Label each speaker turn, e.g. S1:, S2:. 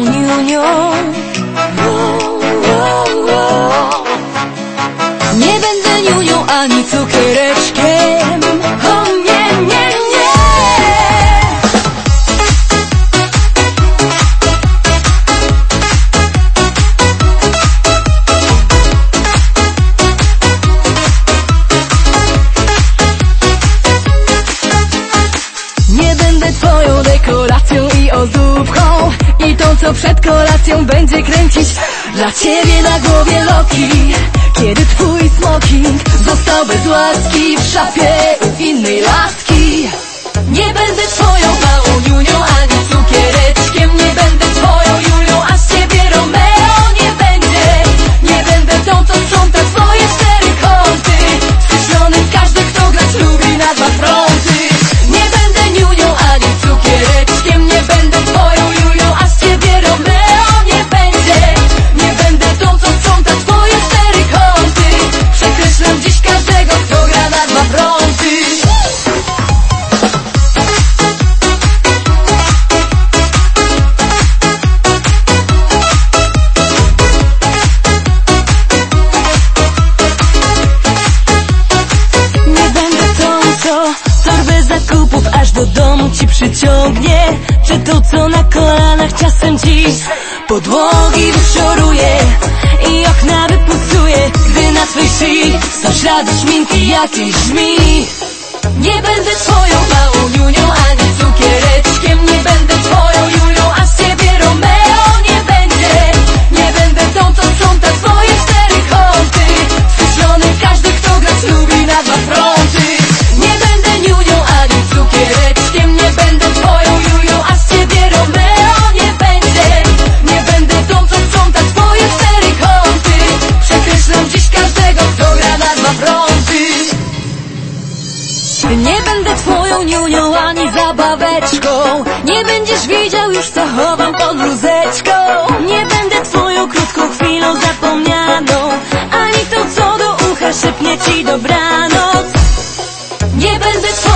S1: niunią. Nie będę niunią ani cukiereczkiem. O nie, nie, nie. Nie będę twoją dekoracją co przed kolacją będzie kręcić. Dla ciebie na głowie loki Kiedy twój smoking został bez łaski W szafie u innej laski Nie będę twoją małą niunią ani ci przyciągnie Czy to, co na kolanach czasem ci podłogi wyszoruje I okna wypucuje, gdy na twej szyi są ślady szminki jakiejś żmi Nie będę twoją małą Nie będziesz wiedział już co chowam pod bluzeczką Nie będę twoją krótką chwilą zapomnianą. Ani to co do ucha szepnie ci dobranoc. Nie będę twoją